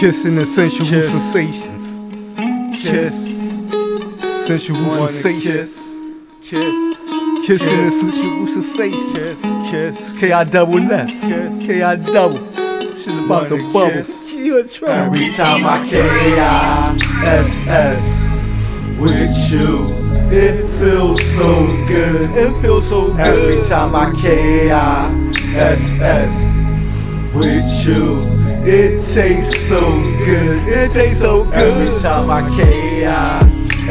Kissing and sensual Kiss. sensations. Kiss. Sensual Wanna sensations. kiss. Kiss. Kissing and sensual sensations. Kiss. Kiss. K I double S. Kiss. K I double. Shit about the bubble. kiss. Every time I K-I-S-S with you, it feels so good. It feels so good. Every time I K-I-S-S with you, it tastes so good. It tastes so good. Every time I K-I-S-S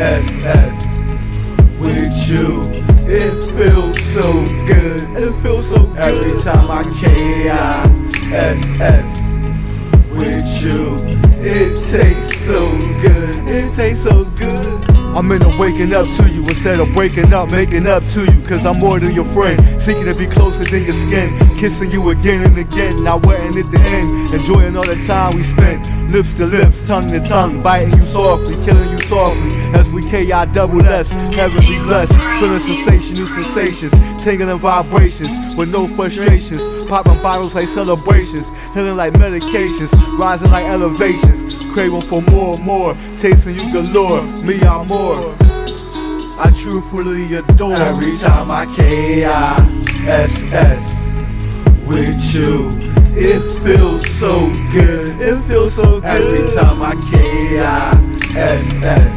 with you, it feels so good. It feels so good. Every time I K-I-S-S good. I'm waking up to you instead of waking up, making up to you. Cause I'm more than your friend. Seeking to be closer than your skin. Kissing you again and again. Not waiting at the end. Enjoying all the time we spent. Lips to lips, tongue to tongue. Biting you softly, killing you softly. As we KI double S. Heavenly blessed. Feeling sensational sensations. Tingling vibrations with no frustrations. Popping bottles like celebrations. Healing like medications. Rising like elevations. Craving for more and more. Tasting you galore. Me, I'm more. I truthfully adore. Every time I K-I-S-S with you, it feels so good. It feels so good. Every time I K-I-S-S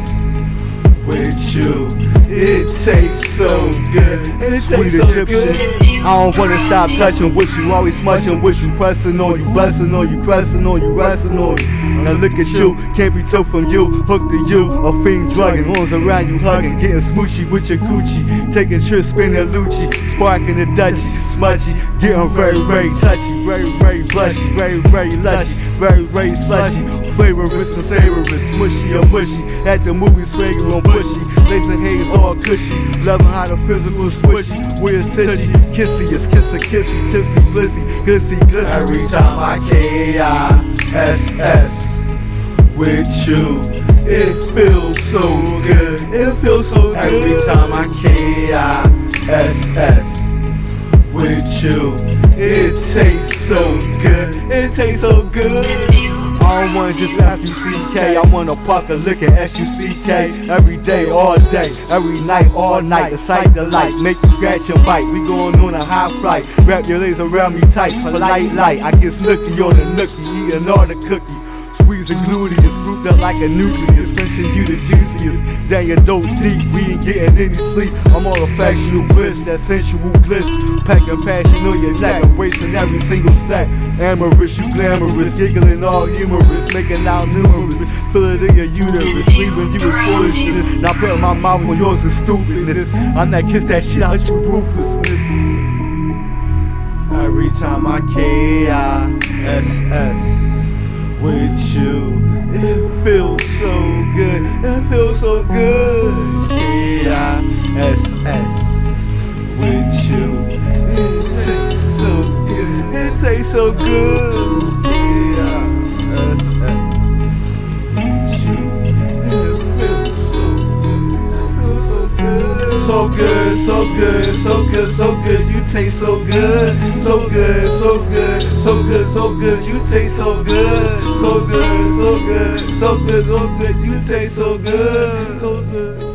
with you, it tastes so good. It tastes so Egyptian. good. I don't wanna stop touching with you, always smushing with you, pressing on you, blessing on you, pressing on you, resting on you. Now look at you, can't be took from you, hooked to you, a fiend drugging, arms around you, hugging, getting smoochy with your Gucci, taking trips, spinning Lucci, sparking the Dutchie, smudgy, getting very, very touchy, very, very blushy, very, very lushy, very, very slushy. Flavorous and savorous, mushy or mushy. At the movies, fragrant bushy. Lacing haze all cushy. Loving how the physical swishy. Where's tushy? Kissy is kissy, kissy, tipsy, blissy, glissy, glissy. Every time I K-I-S-S with you, it feels so good. It feels so good. Every time I K-I-S-S with you, it tastes so good. It tastes so good. Just F-U-C-K, I park a lick at S-U-C-K Every day, all day, every night, all night. Excite the light, make you scratch and bite. We going on a high flight, wrap your legs around me tight. Polite light, I get snooky on the nookie Eating all the cookie Squeezing gluteus, grouped up like a nucleus Finishing you the juiciest, dang you dope deep We ain't getting any sleep, I'm all affectional bliss That sensual bliss, packing passion on your neck Embracing every single sack. Amorous, you glamorous, giggling all humorous Making out numerous, feel it in your uterus Leaving you is foolishness. Now putting my mouth on yours is stupidness. I'm that kiss that shit out your ruthlessness. Every time I K-I-S-S with you, it feels so good. It feels so good. K-I-S-S with you, it tastes so good. It tastes so good. With you, it feels so. It feels so good. So good, so good, so good, so good, you taste so good, so good, so good, so good, so good, you taste so good, so good, so good, so good, so good, you taste so good, so good.